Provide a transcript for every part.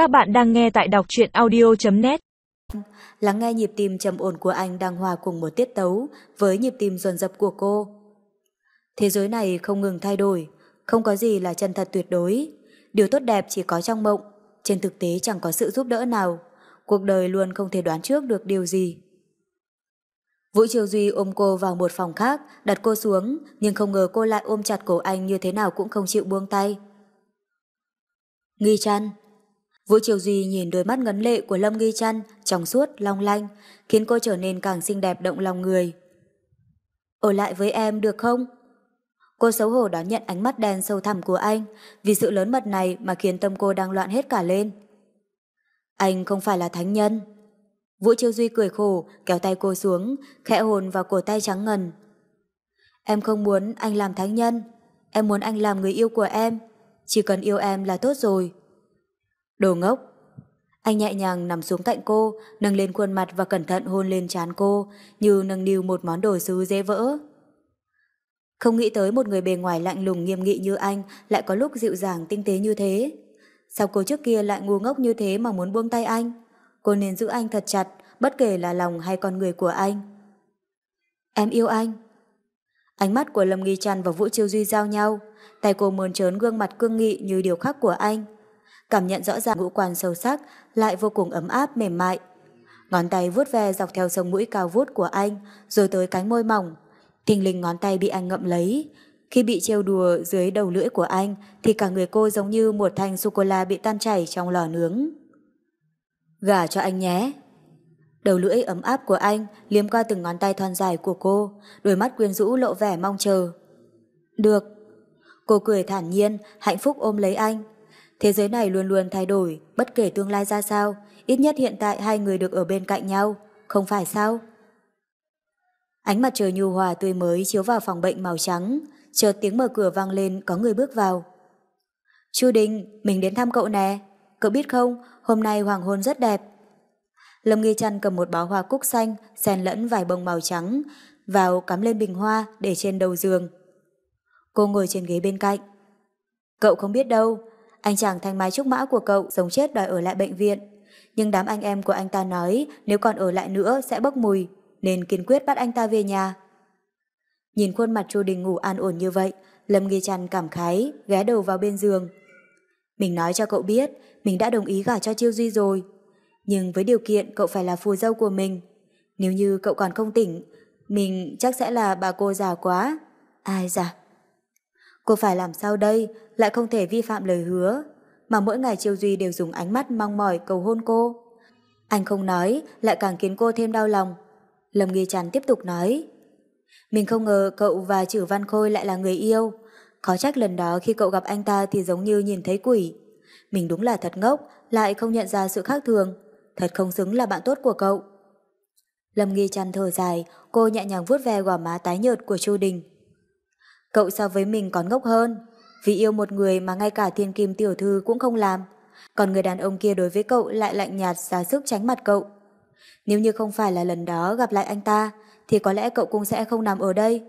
Các bạn đang nghe tại đọc truyện audio.net Lắng nghe nhịp tim trầm ổn của anh đang hòa cùng một tiết tấu với nhịp tim dồn dập của cô. Thế giới này không ngừng thay đổi, không có gì là chân thật tuyệt đối. Điều tốt đẹp chỉ có trong mộng, trên thực tế chẳng có sự giúp đỡ nào. Cuộc đời luôn không thể đoán trước được điều gì. Vũ Triều Duy ôm cô vào một phòng khác, đặt cô xuống, nhưng không ngờ cô lại ôm chặt cổ anh như thế nào cũng không chịu buông tay. Nghi chăn Vũ Triều Duy nhìn đôi mắt ngấn lệ của Lâm Nghi Trăn trong suốt, long lanh, khiến cô trở nên càng xinh đẹp động lòng người. Ở lại với em được không? Cô xấu hổ đón nhận ánh mắt đen sâu thẳm của anh, vì sự lớn mật này mà khiến tâm cô đang loạn hết cả lên. Anh không phải là thánh nhân. Vũ Chiêu Duy cười khổ, kéo tay cô xuống, khẽ hồn vào cổ tay trắng ngần. Em không muốn anh làm thánh nhân, em muốn anh làm người yêu của em. Chỉ cần yêu em là tốt rồi. Đồ ngốc. Anh nhẹ nhàng nằm xuống cạnh cô, nâng lên khuôn mặt và cẩn thận hôn lên trán cô, như nâng niu một món đồ sứ dễ vỡ. Không nghĩ tới một người bề ngoài lạnh lùng nghiêm nghị như anh lại có lúc dịu dàng tinh tế như thế. Sao cô trước kia lại ngu ngốc như thế mà muốn buông tay anh? Cô nên giữ anh thật chặt, bất kể là lòng hay con người của anh. Em yêu anh. Ánh mắt của Lâm Nghi Trăn và Vũ Chiêu Duy giao nhau, tay cô mơn trớn gương mặt cương nghị như điều khắc của anh. Cảm nhận rõ ràng ngũ quan sâu sắc, lại vô cùng ấm áp mềm mại. Ngón tay vuốt ve dọc theo sông mũi cao vút của anh, rồi tới cánh môi mỏng. Thình linh ngón tay bị anh ngậm lấy. Khi bị trêu đùa dưới đầu lưỡi của anh, thì cả người cô giống như một thanh sô-cô-la bị tan chảy trong lò nướng. Gả cho anh nhé. Đầu lưỡi ấm áp của anh liếm qua từng ngón tay thon dài của cô, đôi mắt quyến rũ lộ vẻ mong chờ. Được. Cô cười thản nhiên, hạnh phúc ôm lấy anh. Thế giới này luôn luôn thay đổi, bất kể tương lai ra sao, ít nhất hiện tại hai người được ở bên cạnh nhau, không phải sao? Ánh mặt trời nhu hòa tươi mới chiếu vào phòng bệnh màu trắng, chợt tiếng mở cửa vang lên có người bước vào. Chu Đình, mình đến thăm cậu nè. Cậu biết không, hôm nay hoàng hôn rất đẹp. Lâm Nghi Trăn cầm một bó hoa cúc xanh, xen lẫn vài bông màu trắng, vào cắm lên bình hoa để trên đầu giường. Cô ngồi trên ghế bên cạnh. Cậu không biết đâu, anh chàng thanh mai trúc mã của cậu sống chết đòi ở lại bệnh viện. Nhưng đám anh em của anh ta nói nếu còn ở lại nữa sẽ bốc mùi, nên kiên quyết bắt anh ta về nhà. Nhìn khuôn mặt Chu Đình ngủ an ổn như vậy, Lâm Nghi Trăn cảm khái, ghé đầu vào bên giường. Mình nói cho cậu biết, mình đã đồng ý gả cho Chiêu Duy rồi. Nhưng với điều kiện cậu phải là phù dâu của mình. Nếu như cậu còn không tỉnh, mình chắc sẽ là bà cô già quá. Ai dạ. Cô phải làm sao đây, lại không thể vi phạm lời hứa, mà mỗi ngày Triều Duy đều dùng ánh mắt mong mỏi cầu hôn cô. Anh không nói, lại càng khiến cô thêm đau lòng. Lâm Nghi Trần tiếp tục nói. Mình không ngờ cậu và Chử Văn Khôi lại là người yêu. khó trách lần đó khi cậu gặp anh ta thì giống như nhìn thấy quỷ. Mình đúng là thật ngốc, lại không nhận ra sự khác thường. Thật không xứng là bạn tốt của cậu. Lâm Nghi Trần thở dài, cô nhẹ nhàng vuốt ve gò má tái nhợt của Chu Đình. Cậu so với mình còn ngốc hơn, vì yêu một người mà ngay cả thiên kim tiểu thư cũng không làm. Còn người đàn ông kia đối với cậu lại lạnh nhạt ra sức tránh mặt cậu. Nếu như không phải là lần đó gặp lại anh ta, thì có lẽ cậu cũng sẽ không nằm ở đây.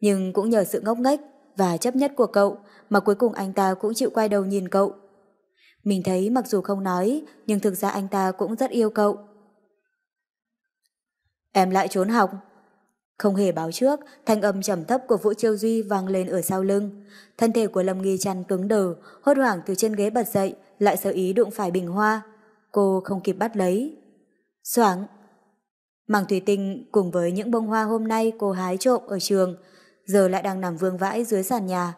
Nhưng cũng nhờ sự ngốc nghếch và chấp nhất của cậu mà cuối cùng anh ta cũng chịu quay đầu nhìn cậu. Mình thấy mặc dù không nói, nhưng thực ra anh ta cũng rất yêu cậu. Em lại trốn học. Không hề báo trước, thanh âm trầm thấp của Vũ Chiêu Duy vang lên ở sau lưng. Thân thể của Lâm Nghi chăn cứng đờ, hốt hoảng từ trên ghế bật dậy, lại sợ ý đụng phải bình hoa. Cô không kịp bắt lấy. Soảng! Màng thủy tinh cùng với những bông hoa hôm nay cô hái trộm ở trường, giờ lại đang nằm vương vãi dưới sàn nhà.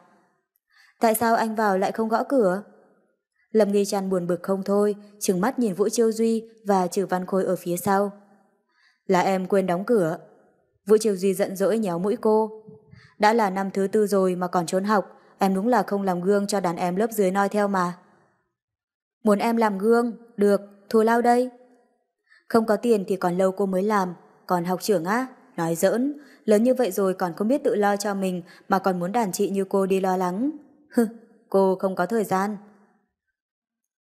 Tại sao anh vào lại không gõ cửa? Lâm Nghi Trăn buồn bực không thôi, trừng mắt nhìn Vũ Chiêu Duy và Trừ Văn Khôi ở phía sau. Là em quên đóng cửa. Vũ Triều Duy giận dỗi nhéo mũi cô. Đã là năm thứ tư rồi mà còn trốn học, em đúng là không làm gương cho đàn em lớp dưới noi theo mà. Muốn em làm gương, được, thua lao đây. Không có tiền thì còn lâu cô mới làm, còn học trưởng á, nói giỡn, lớn như vậy rồi còn không biết tự lo cho mình mà còn muốn đàn chị như cô đi lo lắng. Hừ, cô không có thời gian.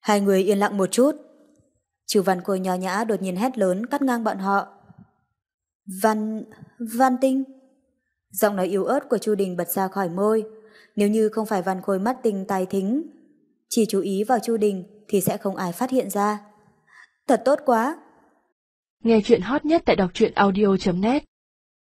Hai người yên lặng một chút. Trừ văn khôi nhỏ nhã đột nhiên hét lớn cắt ngang bọn họ. Văn... Văn Tinh? Giọng nói yếu ớt của Chu Đình bật ra khỏi môi. Nếu như không phải Văn Khôi mắt tinh tai thính, chỉ chú ý vào Chu Đình thì sẽ không ai phát hiện ra. Thật tốt quá! Nghe chuyện hot nhất tại đọc truyện audio.net